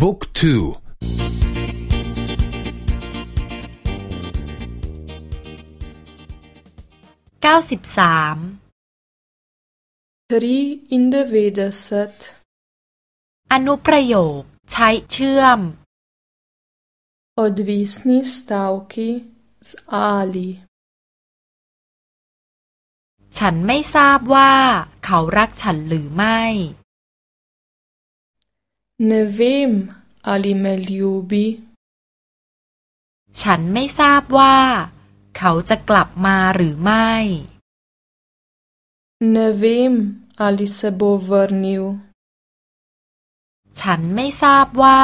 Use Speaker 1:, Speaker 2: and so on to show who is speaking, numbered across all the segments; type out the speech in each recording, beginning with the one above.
Speaker 1: book two
Speaker 2: เก้าสิบสาม
Speaker 3: triindevetdeset
Speaker 2: อนุประโยคใช้เชื่อม
Speaker 3: odvisni stavki z ali
Speaker 2: ฉันไม่ทราบว่าเขารักฉันหรือไม่
Speaker 3: Ne vem ali me ljubi
Speaker 2: ฉันไม่ทราบว่า เขาจะกลับมาหรือไม่
Speaker 3: Ne vem ali se bo vrnil
Speaker 2: ฉันไม่ทราบว่า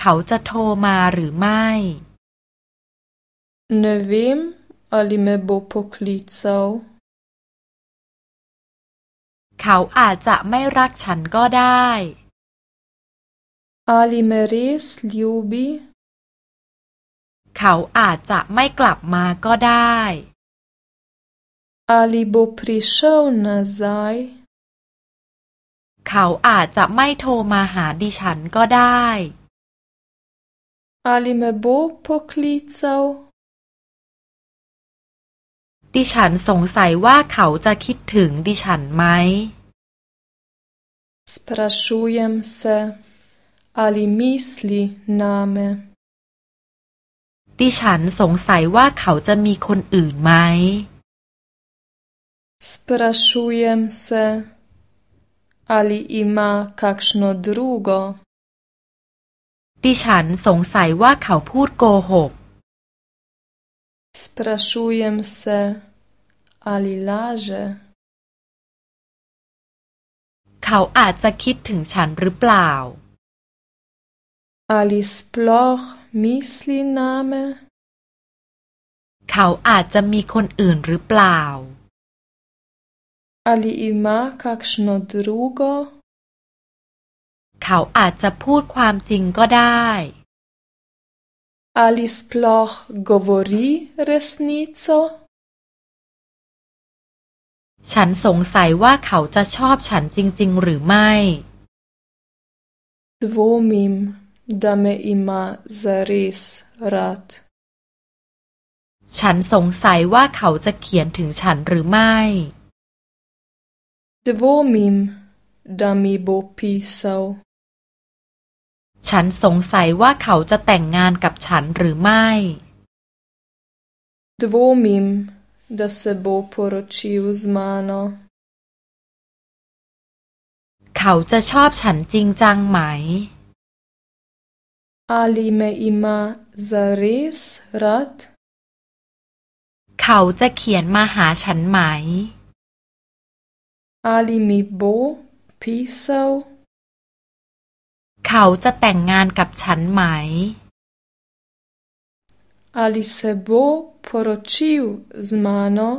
Speaker 2: เขาจะโทรมาหรือไม่
Speaker 3: Ne vem ali me bo poklical
Speaker 2: เขาอาจจะไม่รักฉันก็ได้
Speaker 3: Ali me res ljubi
Speaker 2: เขาอาจจะไม่กลับมาก็ได้
Speaker 3: Ali bo prišel nazaj
Speaker 2: เขาอาจจะไม่โทรมาหาดิฉันก็ได้
Speaker 3: Ali me bo poklical
Speaker 2: ดิฉันสงสัยว่าเขาจะคิดถึงดิฉันไหม
Speaker 3: Sprašujem se ali misli name
Speaker 2: ดิฉันสงสัยว่าเขาจะมีคนอื่นไหม
Speaker 3: Sprašujem se ali ima kakšno drugo
Speaker 2: ดิฉันสงสัยว่าเขาพูดโกหก
Speaker 3: Sprašujem se ali laže
Speaker 2: เขาอาจจะคิดถึงฉันหรือเปล่า
Speaker 3: Ali sploh misli name
Speaker 2: เขาอาจจะมีคนอื่นหรือเปล่า
Speaker 3: Ali ima kakšno drugo
Speaker 2: เขาอาจจะพูดความจริงก็ได้
Speaker 3: Ali sploh govori resnico
Speaker 2: ฉันสงสัยว่าเขาจะชอบฉันจริง ๆ หรือไม่
Speaker 3: Dvomim da me ima zares rad
Speaker 2: ฉันสงสัยว่าเขาจะเขียนถึงฉันหรือไม่
Speaker 3: Dvomim da mi bo pisal
Speaker 2: ฉันสงสัยว่าเขาจะแต่งงานกับฉันหรือไม่
Speaker 3: Dvomim da se bo poročil z mano
Speaker 2: เขาจะชอบฉันจริงจังไหม
Speaker 3: Ali me ima zares rad
Speaker 2: เขาจะเขียนมาหาฉันไหม
Speaker 3: Ali mi bo pisal
Speaker 2: เขาจะแต่งงานกับฉันไหม
Speaker 3: Ali se bo poročil z mano